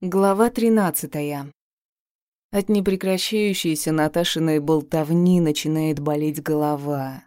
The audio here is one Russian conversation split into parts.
Глава тринадцатая. От непрекращающейся Наташиной болтовни начинает болеть голова.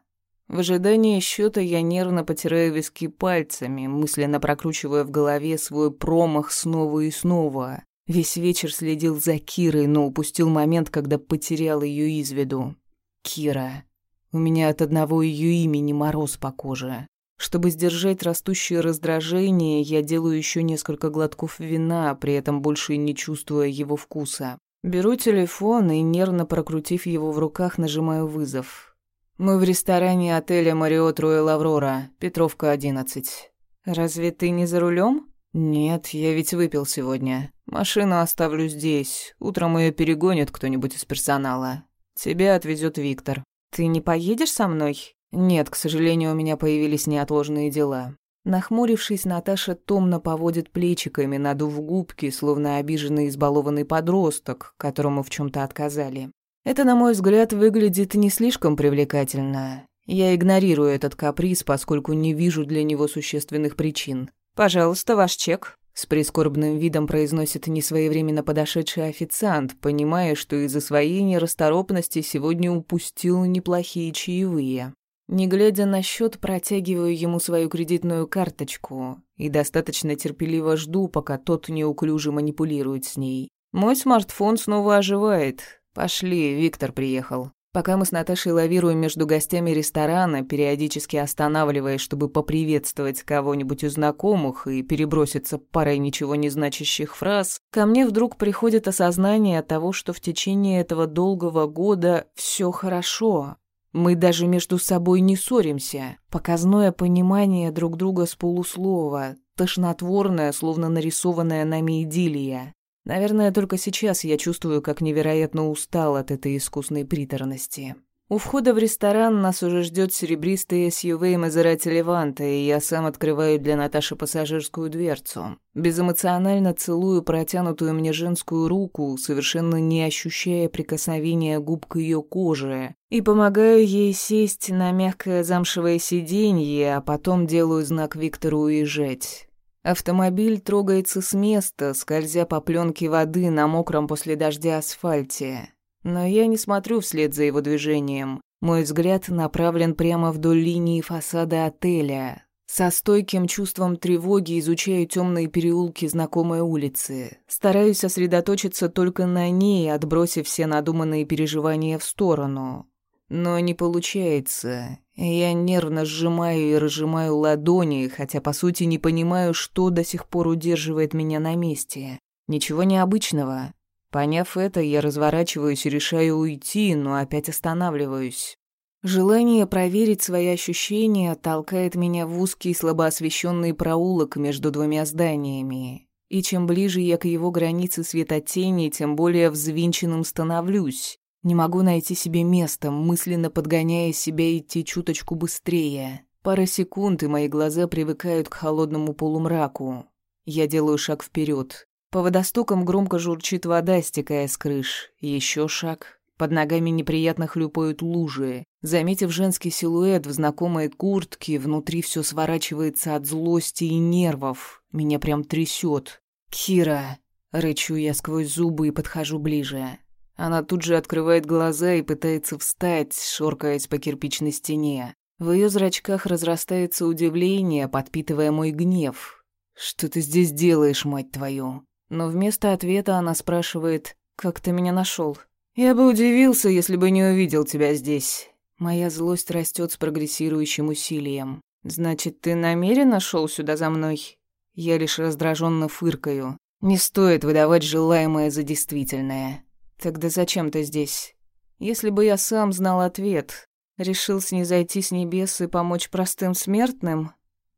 В ожидании счета я нервно потираю виски пальцами, мысленно прокручивая в голове свой промах снова и снова. Весь вечер следил за Кирой, но упустил момент, когда потерял ее из виду. Кира. У меня от одного ее имени мороз по коже. Чтобы сдержать растущее раздражение, я делаю еще несколько глотков вина, при этом больше не чувствуя его вкуса. Беру телефон и, нервно прокрутив его в руках, нажимаю вызов. «Мы в ресторане отеля «Мариот Роyal Аврора», Петровка, 11. Разве ты не за рулем? «Нет, я ведь выпил сегодня. Машину оставлю здесь. Утром ее перегонит кто-нибудь из персонала. Тебя отвезет Виктор». «Ты не поедешь со мной?» «Нет, к сожалению, у меня появились неотложные дела». Нахмурившись, Наташа томно поводит плечиками, надув губки, словно обиженный избалованный подросток, которому в чем то отказали. Это, на мой взгляд, выглядит не слишком привлекательно. Я игнорирую этот каприз, поскольку не вижу для него существенных причин. «Пожалуйста, ваш чек», — с прискорбным видом произносит несвоевременно подошедший официант, понимая, что из-за своей нерасторопности сегодня упустил неплохие чаевые. Не глядя на счет, протягиваю ему свою кредитную карточку и достаточно терпеливо жду, пока тот неуклюже манипулирует с ней. Мой смартфон снова оживает. Пошли, Виктор приехал. Пока мы с Наташей лавируем между гостями ресторана, периодически останавливаясь, чтобы поприветствовать кого-нибудь из знакомых и переброситься парой ничего не значащих фраз, ко мне вдруг приходит осознание того, что в течение этого долгого года все хорошо, мы даже между собой не ссоримся. Показное понимание друг друга с полуслова, тошнотворное, словно нарисованная нами идиллия. Наверное, только сейчас я чувствую, как невероятно устал от этой искусной приторности. У входа в ресторан нас уже ждет серебристый SUV Мазерати Леванта, и я сам открываю для Наташи пассажирскую дверцу. Безэмоционально целую протянутую мне женскую руку, совершенно не ощущая прикосновения губ к ее коже, и помогаю ей сесть на мягкое замшевое сиденье, а потом делаю знак Виктору уезжать. Автомобиль трогается с места, скользя по пленке воды на мокром после дождя асфальте. Но я не смотрю вслед за его движением. Мой взгляд направлен прямо вдоль линии фасада отеля. Со стойким чувством тревоги изучаю темные переулки знакомой улицы. Стараюсь сосредоточиться только на ней, отбросив все надуманные переживания в сторону. Но не получается. Я нервно сжимаю и разжимаю ладони, хотя по сути не понимаю, что до сих пор удерживает меня на месте. Ничего необычного. Поняв это, я разворачиваюсь и решаю уйти, но опять останавливаюсь. Желание проверить свои ощущения толкает меня в узкий слабоосвещенный проулок между двумя зданиями. И чем ближе я к его границе светотени, тем более взвинченным становлюсь. Не могу найти себе места, мысленно подгоняя себя идти чуточку быстрее. Пара секунд, и мои глаза привыкают к холодному полумраку. Я делаю шаг вперед. По водостокам громко журчит вода, стекая с крыш. Еще шаг. Под ногами неприятно хлюпают лужи. Заметив женский силуэт в знакомой куртке, внутри все сворачивается от злости и нервов. Меня прям трясет. «Кира!» — рычу я сквозь зубы и подхожу ближе. Она тут же открывает глаза и пытается встать, шоркаясь по кирпичной стене. В ее зрачках разрастается удивление, подпитывая мой гнев. «Что ты здесь делаешь, мать твою?» Но вместо ответа она спрашивает, «Как ты меня нашел? «Я бы удивился, если бы не увидел тебя здесь». Моя злость растет с прогрессирующим усилием. «Значит, ты намеренно шел сюда за мной?» Я лишь раздраженно фыркаю. «Не стоит выдавать желаемое за действительное». «Тогда зачем ты здесь?» «Если бы я сам знал ответ, решил снизойти с небес и помочь простым смертным?»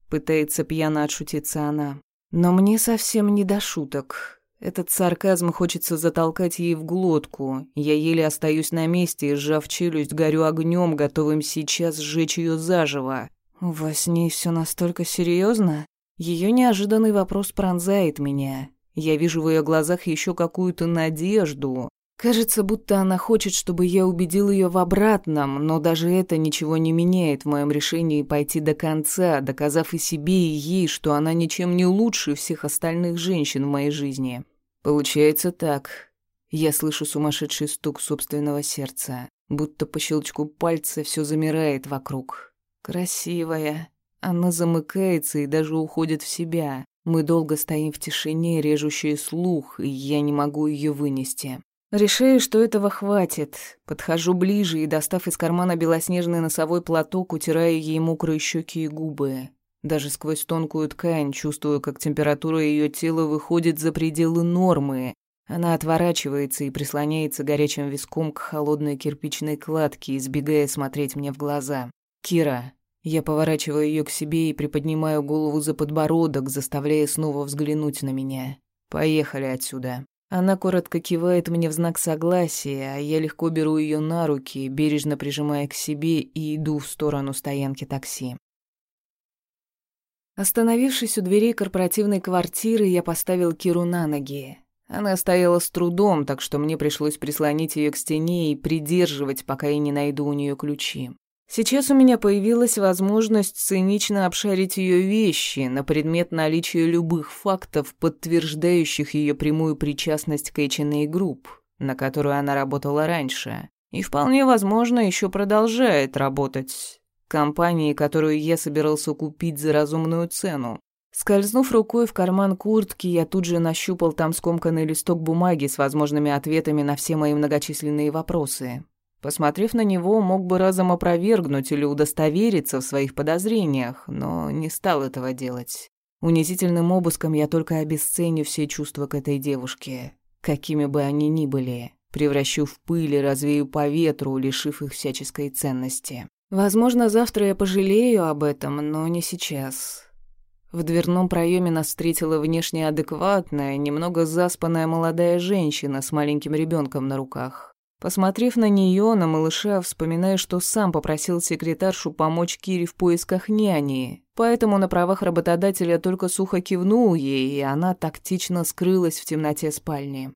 Пытается пьяно отшутиться она. Но мне совсем не до шуток. Этот сарказм хочется затолкать ей в глотку. Я еле остаюсь на месте и, сжав челюсть, горю огнем, готовым сейчас сжечь ее заживо. Во сне все настолько серьезно? Ее неожиданный вопрос пронзает меня. Я вижу в ее глазах еще какую-то надежду, Кажется, будто она хочет, чтобы я убедил ее в обратном, но даже это ничего не меняет в моем решении пойти до конца, доказав и себе, и ей, что она ничем не лучше всех остальных женщин в моей жизни. Получается так. Я слышу сумасшедший стук собственного сердца, будто по щелчку пальца все замирает вокруг. Красивая. Она замыкается и даже уходит в себя. Мы долго стоим в тишине, режущей слух, и я не могу ее вынести. Решаю, что этого хватит. Подхожу ближе и, достав из кармана белоснежный носовой платок, утираю ей мокрые щеки и губы. Даже сквозь тонкую ткань чувствую, как температура ее тела выходит за пределы нормы. Она отворачивается и прислоняется горячим виском к холодной кирпичной кладке, избегая смотреть мне в глаза. «Кира». Я поворачиваю ее к себе и приподнимаю голову за подбородок, заставляя снова взглянуть на меня. «Поехали отсюда». Она коротко кивает мне в знак согласия, а я легко беру ее на руки, бережно прижимая к себе и иду в сторону стоянки такси. Остановившись у дверей корпоративной квартиры, я поставил Киру на ноги. Она стояла с трудом, так что мне пришлось прислонить ее к стене и придерживать, пока я не найду у нее ключи. Сейчас у меня появилась возможность цинично обшарить ее вещи на предмет наличия любых фактов, подтверждающих ее прямую причастность к H&A Group, на которую она работала раньше, и вполне возможно еще продолжает работать. Компании, которую я собирался купить за разумную цену. Скользнув рукой в карман куртки, я тут же нащупал там скомканный листок бумаги с возможными ответами на все мои многочисленные вопросы. Посмотрев на него, мог бы разом опровергнуть или удостовериться в своих подозрениях, но не стал этого делать. Унизительным обыском я только обесценю все чувства к этой девушке, какими бы они ни были, превращу в пыль и развею по ветру, лишив их всяческой ценности. Возможно, завтра я пожалею об этом, но не сейчас. В дверном проеме нас встретила внешне адекватная, немного заспанная молодая женщина с маленьким ребенком на руках. Посмотрев на нее, на малыша, вспоминая, что сам попросил секретаршу помочь Кире в поисках няни, поэтому на правах работодателя только сухо кивнул ей, и она тактично скрылась в темноте спальни.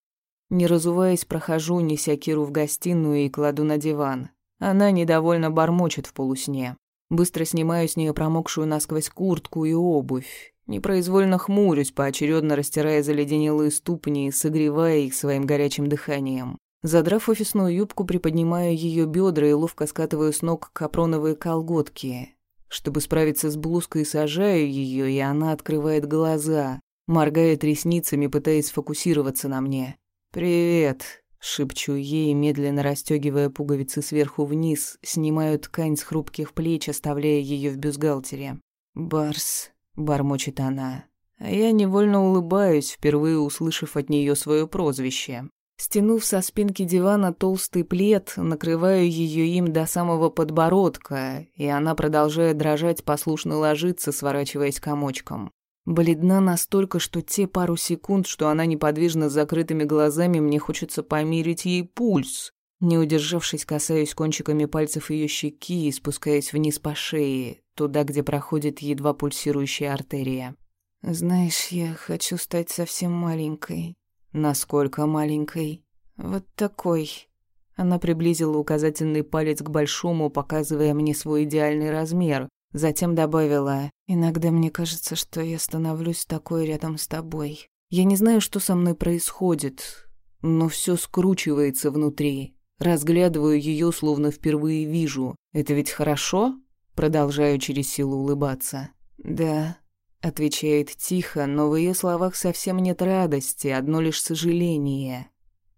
Не разуваясь, прохожу, неся Киру в гостиную и кладу на диван. Она недовольно бормочет в полусне. Быстро снимаю с нее промокшую насквозь куртку и обувь. Непроизвольно хмурюсь, поочередно растирая заледенелые ступни, согревая их своим горячим дыханием. Задрав офисную юбку, приподнимаю ее бедра и ловко скатываю с ног капроновые колготки. Чтобы справиться с блузкой, сажаю ее, и она открывает глаза, моргает ресницами, пытаясь сфокусироваться на мне. «Привет», — шепчу ей, медленно расстегивая пуговицы сверху вниз, снимаю ткань с хрупких плеч, оставляя ее в бюстгальтере. «Барс», — бормочет она. А я невольно улыбаюсь, впервые услышав от нее свое прозвище. Стянув со спинки дивана толстый плед, накрываю ее им до самого подбородка, и она продолжает дрожать, послушно ложиться, сворачиваясь комочком. Бледна настолько, что те пару секунд, что она неподвижно с закрытыми глазами, мне хочется померить ей пульс. Не удержавшись, касаюсь кончиками пальцев ее щеки и спускаясь вниз по шее, туда, где проходит едва пульсирующая артерия. «Знаешь, я хочу стать совсем маленькой», Насколько маленькой? Вот такой. Она приблизила указательный палец к большому, показывая мне свой идеальный размер. Затем добавила, «Иногда мне кажется, что я становлюсь такой рядом с тобой. Я не знаю, что со мной происходит, но все скручивается внутри. Разглядываю ее, словно впервые вижу. Это ведь хорошо?» Продолжаю через силу улыбаться. «Да, Отвечает тихо, но в ее словах совсем нет радости, одно лишь сожаление.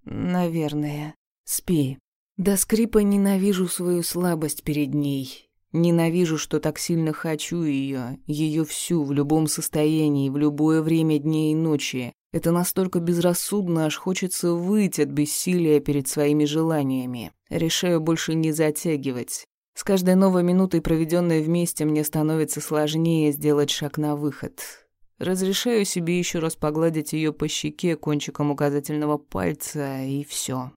Наверное. Спи. До скрипа ненавижу свою слабость перед ней. Ненавижу, что так сильно хочу ее, ее всю, в любом состоянии, в любое время дня и ночи. Это настолько безрассудно, аж хочется выйти от бессилия перед своими желаниями. Решаю больше не затягивать. С каждой новой минутой, проведенной вместе, мне становится сложнее сделать шаг на выход. Разрешаю себе еще раз погладить ее по щеке кончиком указательного пальца, и все.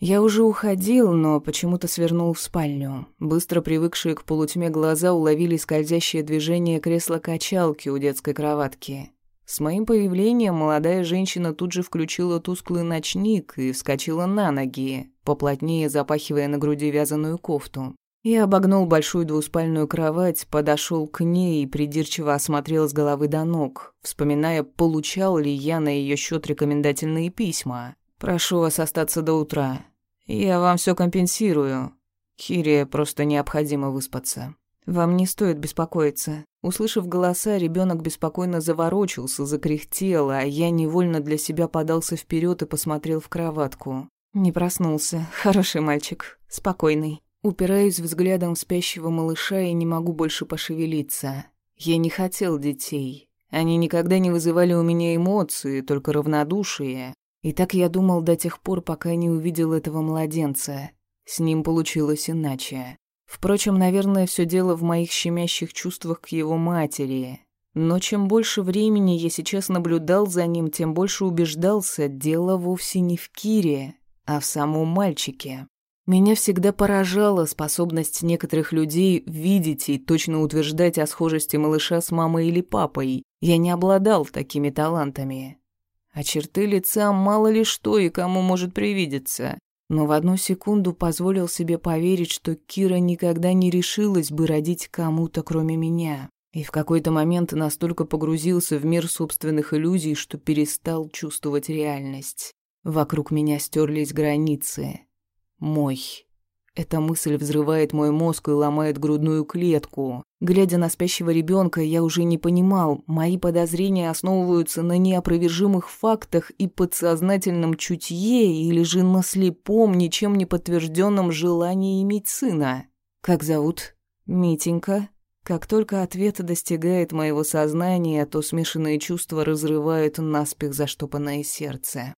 Я уже уходил, но почему-то свернул в спальню. Быстро привыкшие к полутьме глаза уловили скользящее движение кресла-качалки у детской кроватки. С моим появлением молодая женщина тут же включила тусклый ночник и вскочила на ноги, поплотнее запахивая на груди вязаную кофту. Я обогнул большую двуспальную кровать, подошел к ней и придирчиво осмотрел с головы до ног, вспоминая, получал ли я на ее счет рекомендательные письма. «Прошу вас остаться до утра. Я вам все компенсирую. Кире просто необходимо выспаться». «Вам не стоит беспокоиться». Услышав голоса, ребенок беспокойно заворочился, закряхтел, а я невольно для себя подался вперед и посмотрел в кроватку. Не проснулся. Хороший мальчик. Спокойный. Упираюсь взглядом в спящего малыша и не могу больше пошевелиться. Я не хотел детей. Они никогда не вызывали у меня эмоции, только равнодушие. И так я думал до тех пор, пока не увидел этого младенца. С ним получилось иначе. Впрочем, наверное, все дело в моих щемящих чувствах к его матери. Но чем больше времени я сейчас наблюдал за ним, тем больше убеждался, дело вовсе не в Кире, а в самом мальчике. Меня всегда поражала способность некоторых людей видеть и точно утверждать о схожести малыша с мамой или папой. Я не обладал такими талантами. А черты лица мало ли что и кому может привидеться. Но в одну секунду позволил себе поверить, что Кира никогда не решилась бы родить кому-то, кроме меня. И в какой-то момент настолько погрузился в мир собственных иллюзий, что перестал чувствовать реальность. Вокруг меня стерлись границы. Мой. Эта мысль взрывает мой мозг и ломает грудную клетку. Глядя на спящего ребенка, я уже не понимал, мои подозрения основываются на неопровержимых фактах и подсознательном чутье или же на слепом, ничем не подтвержденном желании иметь сына. Как зовут? Митенька. Как только ответ достигает моего сознания, то смешанные чувства разрывают наспех заштопанное сердце.